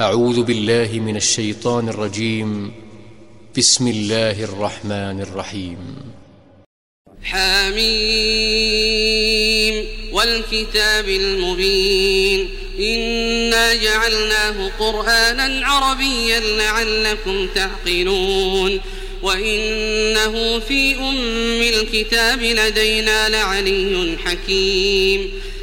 أعوذ بالله من الشيطان الرجيم. بسم الله الرحمن الرحيم. حميم. والكتاب المبين. إنا جعلناه قرآنا عربيا لعلكم تعقلون. وإنه في أم الكتاب لدينا لعلي حكيم.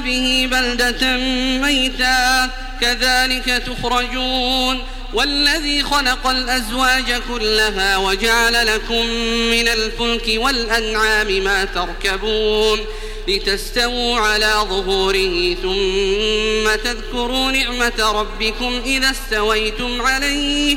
به بلدة ميتا. كذلك تخرجون. والذي خلق الأزواج كلها وجعل لكم من الفلك والأنعام ما تركبون. لتستووا على ظهوره ثم تذكروا نعمة ربكم إذا استويتم عليه.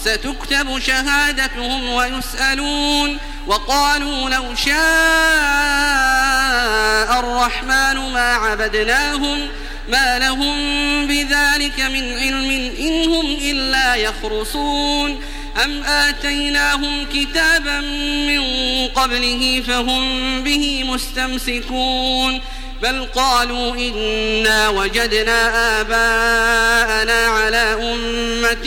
ستكتب شهادتهم ويسألون وقالوا لو شاء الرحمن ما عبدناهم ما لهم بذلك من علم إن هم إلا يخرصون أم آتيناهم كتابا من قبله فهم به مستمسكون بل قالوا إنا وجدنا آباءنا على أمة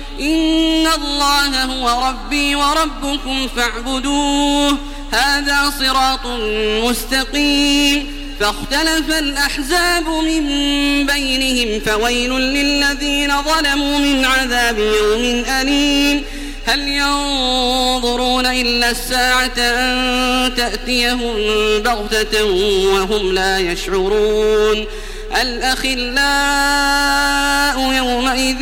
إن الله هو ربي وربكم فاعبدوه. هذا صراط مستقيم. فاختلف الأحزاب من بينهم فويل للذين ظلموا من عذاب يوم أليم. هل ينظرون إلا الساعة أن تأتيهم بغتة وهم لا يشعرون. الأخلاء يومئذ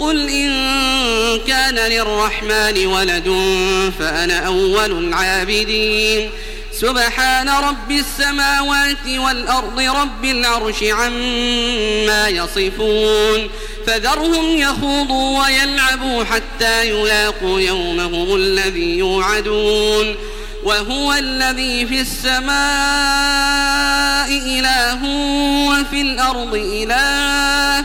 قل إن كان للرحمن ولد فأنا أول العابدين. سبحان رب السماوات والأرض رب العرش عما يصفون. فذرهم يخوضوا ويلعبوا حتى يلاقوا يومهم الذي يوعدون. وهو الذي في السماء إله وفي الأرض إله.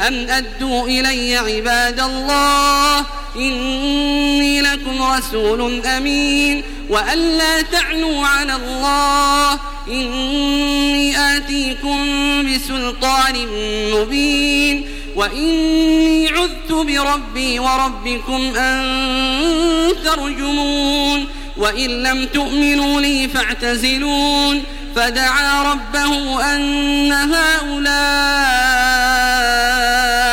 أن أدوا إلي عباد الله إني لكم رسول أمين وأن لا تعنوا على الله إني آتيكم بسلطان مبين وإني عذت بربي وربكم أن ترجمون وإن لم تؤمنوا لي فاعتزلون فدعا ربه أن هؤلاء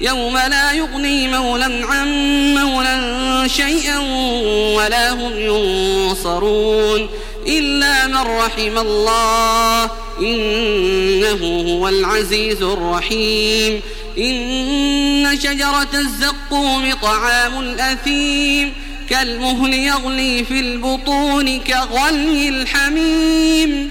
يوم لا يغني مولا عن مولا شيئا ولا هم ينصرون إلا من رحم الله. إنه هو العزيز الرحيم. إن شجرة الزقوم طعام الأثيم. كالمهل يغلي في البطون كغلي الحميم.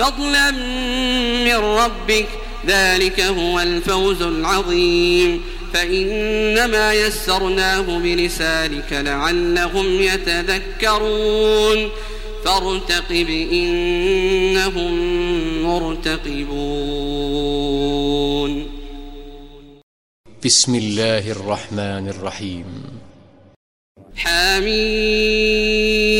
فضلا من ربك ذلك هو الفوز العظيم. فإنما يسرناه بلسانك لعلهم يتذكرون. فارتقب إنهم مرتقبون. بسم الله الرحمن الرحيم. تنزيل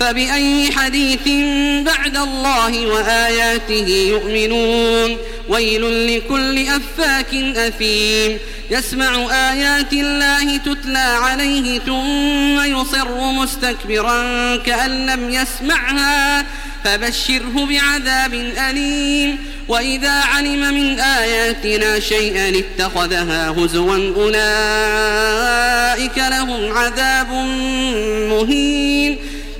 فبأي حديث بعد الله وآياته يؤمنون؟ ويل لكل أفاك أثيم. يسمع آيات الله تتلى عليه ثم يصر مستكبرا كأن لم يسمعها فبشره بعذاب أليم. وإذا علم من آياتنا شيئا اتخذها هزوا أولئك لهم عذاب مهين.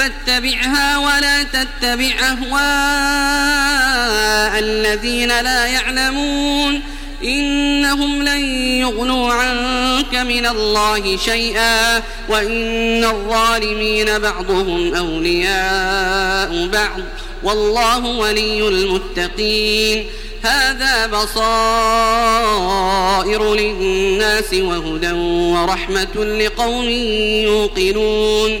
فاتبعها ولا تتبع أهواء الذين لا يعلمون. إنهم لن يغنوا عنك من الله شيئا وإن الظالمين بعضهم أولياء بعض. والله ولي المتقين. هذا بصائر للناس وهدى ورحمة لقوم يوقنون.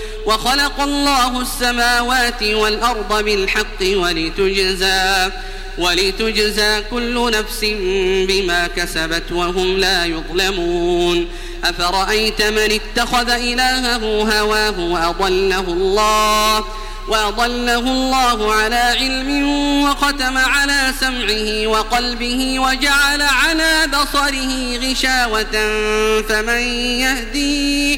وخلق الله السماوات والأرض بالحق ولتجزى ولتجزى كل نفس بما كسبت وهم لا يظلمون أفرأيت من اتخذ إلهه هواه وأضله الله وأضله الله على علم وختم على سمعه وقلبه وجعل على بصره غشاوة فمن يهديه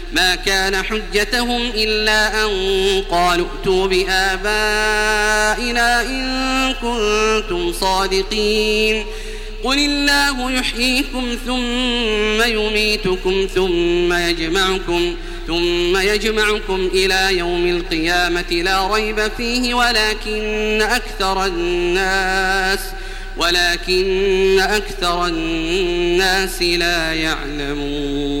ما كان حجتهم إلا أن قالوا ائتوا بآبائنا إن كنتم صادقين. قل الله يحييكم ثم يميتكم ثم يجمعكم ثم يجمعكم إلى يوم القيامة لا ريب فيه ولكن أكثر الناس ولكن أكثر الناس لا يعلمون.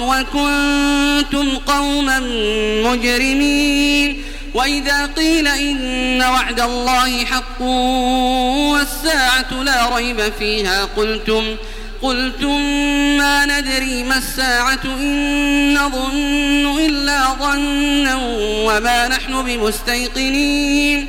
وكنتم قوما مجرمين وإذا قيل إن وعد الله حق والساعة لا ريب فيها قلتم قلتم ما ندري ما الساعة إن نظن إلا ظنا وما نحن بمستيقنين